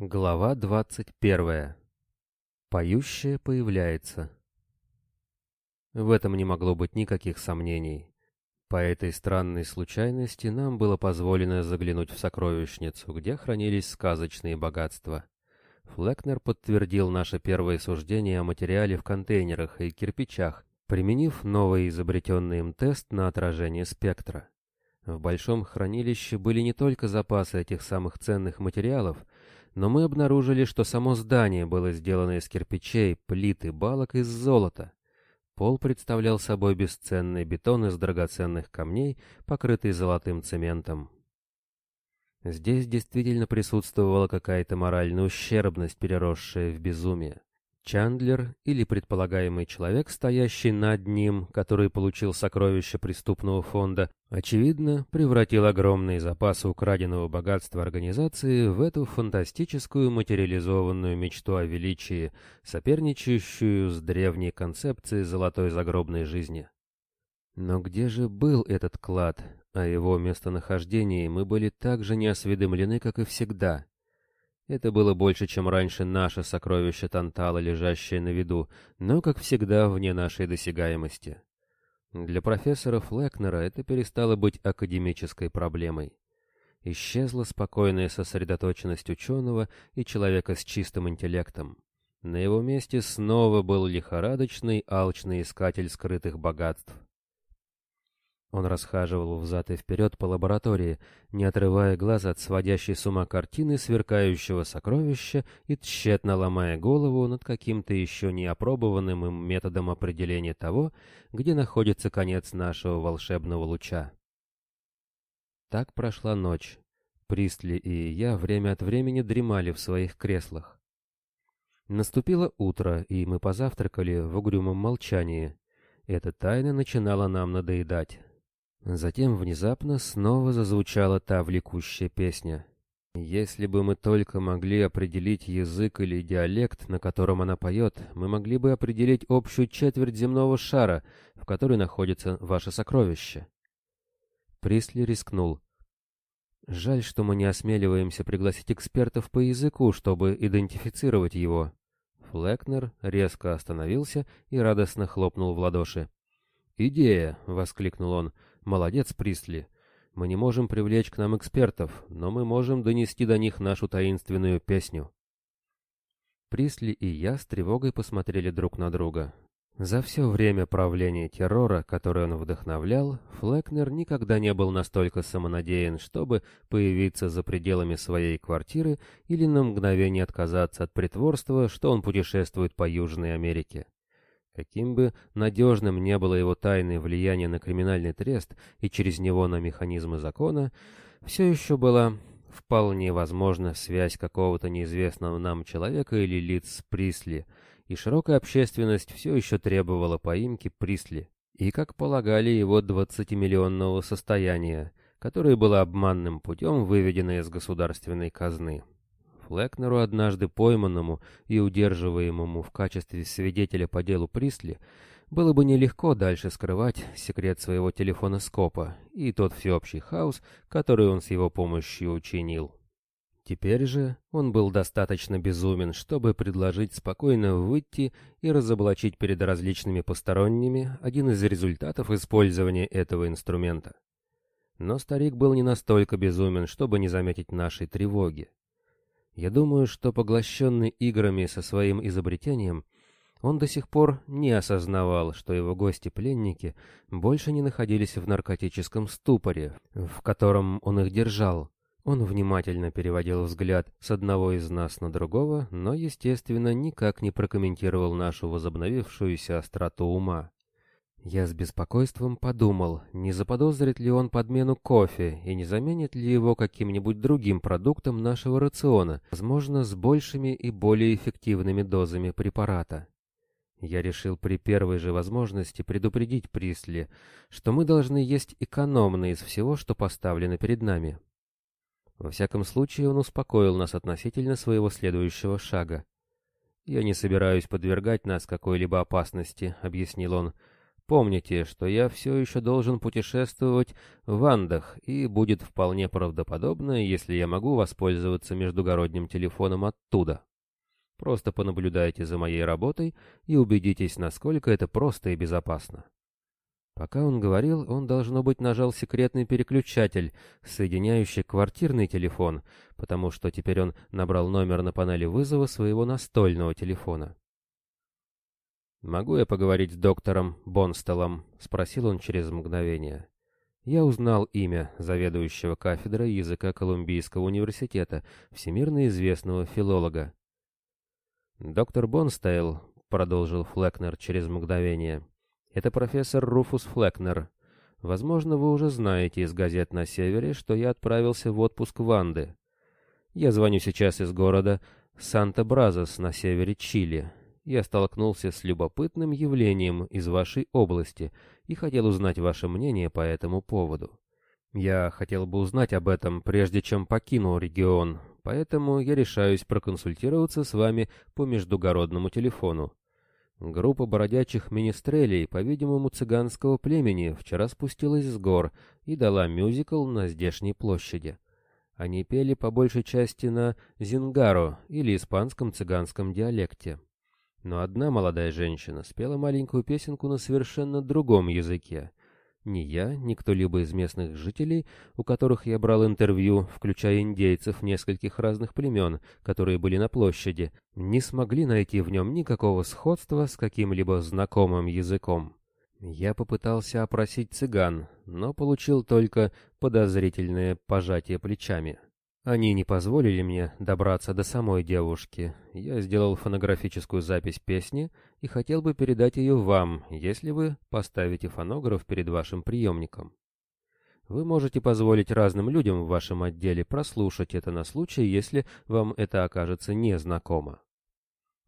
Глава двадцать первая. Поющая появляется. В этом не могло быть никаких сомнений. По этой странной случайности нам было позволено заглянуть в сокровищницу, где хранились сказочные богатства. Флекнер подтвердил наше первое суждение о материале в контейнерах и кирпичах, применив новый изобретенный им тест на отражение спектра. В большом хранилище были не только запасы этих самых ценных материалов, но мы обнаружили, что само здание было сделано из кирпичей, плит и балок из золота. Пол представлял собой бесценный бетон из драгоценных камней, покрытый золотым цементом. Здесь действительно присутствовала какая-то моральная ущербность, переросшая в безумие. Чандлер или предполагаемый человек, стоящий над ним, который получил сокровища преступного фонда, очевидно, превратил огромные запасы украденного богатства организации в эту фантастическую материализованную мечту о величии, соперничающую с древней концепцией золотой загробной жизни. Но где же был этот клад? О его местонахождении мы были так же неосведомлены, как и всегда — это было больше, чем раньше наше сокровище Тантала, лежащее на виду, но, как всегда, вне нашей досягаемости. Для профессора Флекнера это перестало быть академической проблемой. Исчезла спокойная сосредоточенность ученого и человека с чистым интеллектом. На его месте снова был лихорадочный, алчный искатель скрытых богатств. Он расхаживал взад и вперед по лаборатории, не отрывая глаз от сводящей с ума картины сверкающего сокровища и тщетно ломая голову над каким-то еще не опробованным им методом определения того, где находится конец нашего волшебного луча. Так прошла ночь. Пристли и я время от времени дремали в своих креслах. Наступило утро, и мы позавтракали в угрюмом молчании. Эта тайна начинала нам надоедать. Затем внезапно снова зазвучала та влекущая песня. Если бы мы только могли определить язык или диалект, на котором она поет, мы могли бы определить общую четверть земного шара, в которой находится ваше сокровище. Присли рискнул. Жаль, что мы не осмеливаемся пригласить экспертов по языку, чтобы идентифицировать его. Флекнер резко остановился и радостно хлопнул в ладоши. «Идея!» — воскликнул он. Молодец, Присли. Мы не можем привлечь к нам экспертов, но мы можем донести до них нашу таинственную песню. Присли и я с тревогой посмотрели друг на друга. За все время правления террора, которое он вдохновлял, Флекнер никогда не был настолько самонадеян, чтобы появиться за пределами своей квартиры или на мгновение отказаться от притворства, что он путешествует по Южной Америке. Каким бы надежным не было его тайное влияние на криминальный трест и через него на механизмы закона, все еще была вполне возможна связь какого-то неизвестного нам человека или лиц с Присли, и широкая общественность все еще требовала поимки Присли, и, как полагали, его двадцатимиллионного состояния, которое было обманным путем выведено из государственной казны. Флекнеру, однажды пойманному и удерживаемому в качестве свидетеля по делу Присли, было бы нелегко дальше скрывать секрет своего телефона Скопа и тот всеобщий хаос, который он с его помощью учинил. Теперь же он был достаточно безумен, чтобы предложить спокойно выйти и разоблачить перед различными посторонними один из результатов использования этого инструмента. Но старик был не настолько безумен, чтобы не заметить нашей тревоги. Я думаю, что поглощенный играми со своим изобретением, он до сих пор не осознавал, что его гости-пленники больше не находились в наркотическом ступоре, в котором он их держал. Он внимательно переводил взгляд с одного из нас на другого, но, естественно, никак не прокомментировал нашу возобновившуюся остроту ума. Я с беспокойством подумал, не заподозрит ли он подмену кофе и не заменит ли его каким-нибудь другим продуктом нашего рациона, возможно, с большими и более эффективными дозами препарата. Я решил при первой же возможности предупредить Присли, что мы должны есть экономно из всего, что поставлено перед нами. Во всяком случае, он успокоил нас относительно своего следующего шага. «Я не собираюсь подвергать нас какой-либо опасности», — объяснил он, — Помните, что я все еще должен путешествовать в Андах, и будет вполне правдоподобно, если я могу воспользоваться междугородним телефоном оттуда. Просто понаблюдайте за моей работой и убедитесь, насколько это просто и безопасно. Пока он говорил, он, должно быть, нажал секретный переключатель, соединяющий квартирный телефон, потому что теперь он набрал номер на панели вызова своего настольного телефона. «Могу я поговорить с доктором Бонстеллом?» — спросил он через мгновение. Я узнал имя заведующего кафедрой языка Колумбийского университета, всемирно известного филолога. «Доктор Бонстейл», — продолжил Флекнер через мгновение, — «это профессор Руфус Флекнер. Возможно, вы уже знаете из газет на севере, что я отправился в отпуск в Анды. Я звоню сейчас из города Санта-Бразос на севере Чили, я столкнулся с любопытным явлением из вашей области и хотел узнать ваше мнение по этому поводу. Я хотел бы узнать об этом, прежде чем покину регион, поэтому я решаюсь проконсультироваться с вами по междугородному телефону. Группа бродячих министрелей, по-видимому, цыганского племени, вчера спустилась с гор и дала мюзикл на здешней площади. Они пели по большей части на зингаро или испанском цыганском диалекте. Но одна молодая женщина спела маленькую песенку на совершенно другом языке. Ни я, ни кто-либо из местных жителей, у которых я брал интервью, включая индейцев нескольких разных племен, которые были на площади, не смогли найти в нем никакого сходства с каким-либо знакомым языком. Я попытался опросить цыган, но получил только подозрительное пожатие плечами. Они не позволили мне добраться до самой девушки. Я сделал фонографическую запись песни и хотел бы передать ее вам, если вы поставите фонограф перед вашим приемником. Вы можете позволить разным людям в вашем отделе прослушать это на случай, если вам это окажется незнакомо.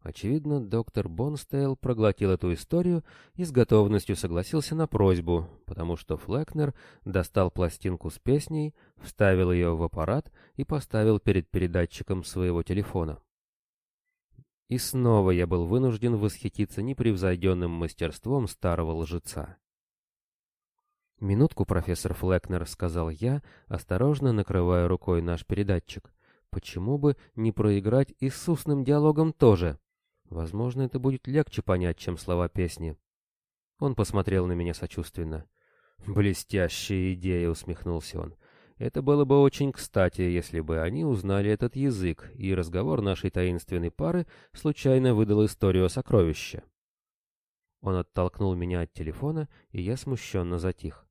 Очевидно, доктор Бонстейл проглотил эту историю и с готовностью согласился на просьбу, потому что Флекнер достал пластинку с песней, вставил ее в аппарат и поставил перед передатчиком своего телефона. И снова я был вынужден восхититься непревзойденным мастерством старого лжеца. «Минутку, профессор Флекнер», — сказал я, осторожно накрывая рукой наш передатчик. «Почему бы не проиграть и с устным диалогом тоже?» Возможно, это будет легче понять, чем слова песни. Он посмотрел на меня сочувственно. «Блестящая идея», — усмехнулся он. «Это было бы очень кстати, если бы они узнали этот язык, и разговор нашей таинственной пары случайно выдал историю о сокровище». Он оттолкнул меня от телефона, и я смущенно затих.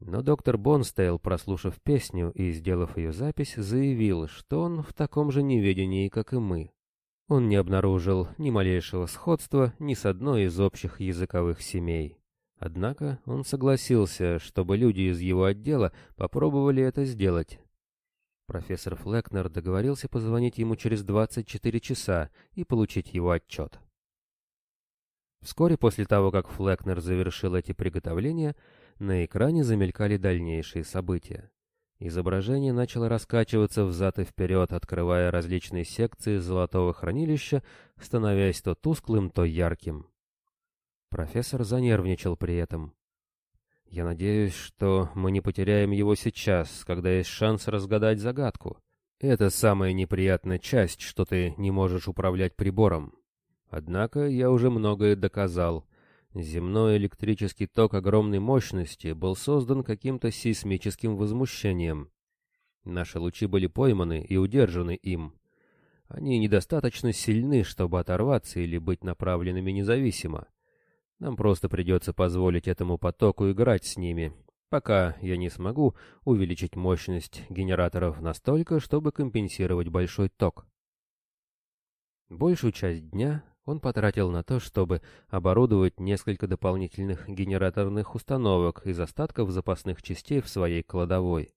Но доктор Бонстейл, прослушав песню и сделав ее запись, заявил, что он в таком же неведении, как и мы. Он не обнаружил ни малейшего сходства ни с одной из общих языковых семей. Однако он согласился, чтобы люди из его отдела попробовали это сделать. Профессор Флекнер договорился позвонить ему через 24 часа и получить его отчет. Вскоре после того, как Флекнер завершил эти приготовления, на экране замелькали дальнейшие события. Изображение начало раскачиваться взад и вперед, открывая различные секции золотого хранилища, становясь то тусклым, то ярким. Профессор занервничал при этом. «Я надеюсь, что мы не потеряем его сейчас, когда есть шанс разгадать загадку. Это самая неприятная часть, что ты не можешь управлять прибором. Однако я уже многое доказал». Земной электрический ток огромной мощности был создан каким-то сейсмическим возмущением. Наши лучи были пойманы и удержаны им. Они недостаточно сильны, чтобы оторваться или быть направленными независимо. Нам просто придется позволить этому потоку играть с ними, пока я не смогу увеличить мощность генераторов настолько, чтобы компенсировать большой ток. Большую часть дня он потратил на то, чтобы оборудовать несколько дополнительных генераторных установок из остатков запасных частей в своей кладовой.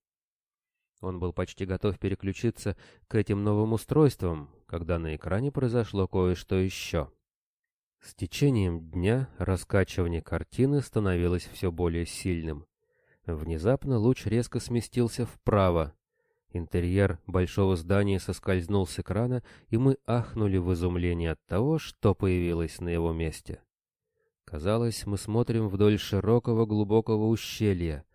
Он был почти готов переключиться к этим новым устройствам, когда на экране произошло кое-что еще. С течением дня раскачивание картины становилось все более сильным. Внезапно луч резко сместился вправо, Интерьер большого здания соскользнул с экрана, и мы ахнули в изумлении от того, что появилось на его месте. Казалось, мы смотрим вдоль широкого глубокого ущелья.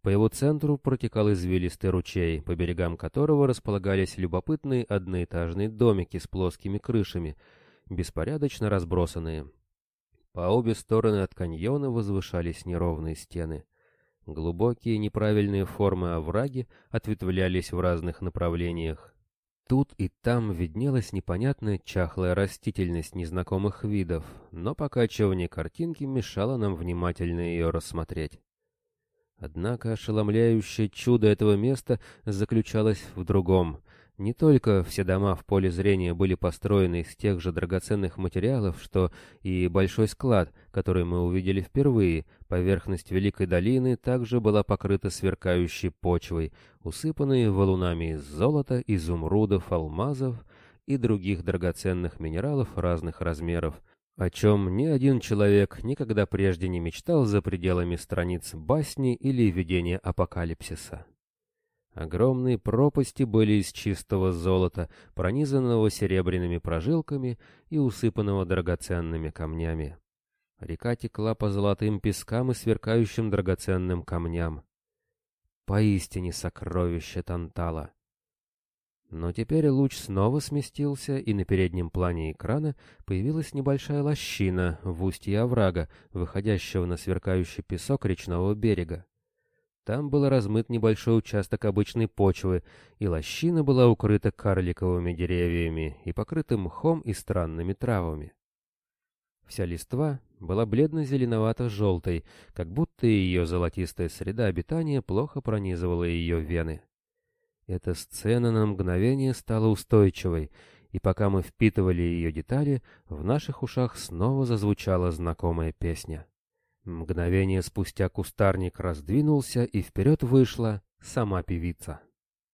По его центру протекал извилистый ручей, по берегам которого располагались любопытные одноэтажные домики с плоскими крышами, беспорядочно разбросанные. По обе стороны от каньона возвышались неровные стены. Глубокие неправильные формы овраги ответвлялись в разных направлениях. Тут и там виднелась непонятная чахлая растительность незнакомых видов, но покачивание картинки мешало нам внимательно ее рассмотреть. Однако ошеломляющее чудо этого места заключалось в другом. Не только все дома в поле зрения были построены из тех же драгоценных материалов, что и большой склад, который мы увидели впервые, поверхность Великой долины также была покрыта сверкающей почвой, усыпанной валунами из золота, изумрудов, алмазов и других драгоценных минералов разных размеров, о чем ни один человек никогда прежде не мечтал за пределами страниц басни или видения апокалипсиса. Огромные пропасти были из чистого золота, пронизанного серебряными прожилками и усыпанного драгоценными камнями. Река текла по золотым пескам и сверкающим драгоценным камням. Поистине сокровище Тантала. Но теперь луч снова сместился, и на переднем плане экрана появилась небольшая лощина в устье оврага, выходящего на сверкающий песок речного берега. Там был размыт небольшой участок обычной почвы, и лощина была укрыта карликовыми деревьями и покрыта мхом и странными травами. Вся листва была бледно-зеленовато-желтой, как будто ее золотистая среда обитания плохо пронизывала ее вены. Эта сцена на мгновение стала устойчивой, и пока мы впитывали ее детали, в наших ушах снова зазвучала знакомая песня. Мгновение спустя кустарник раздвинулся, и вперед вышла сама певица.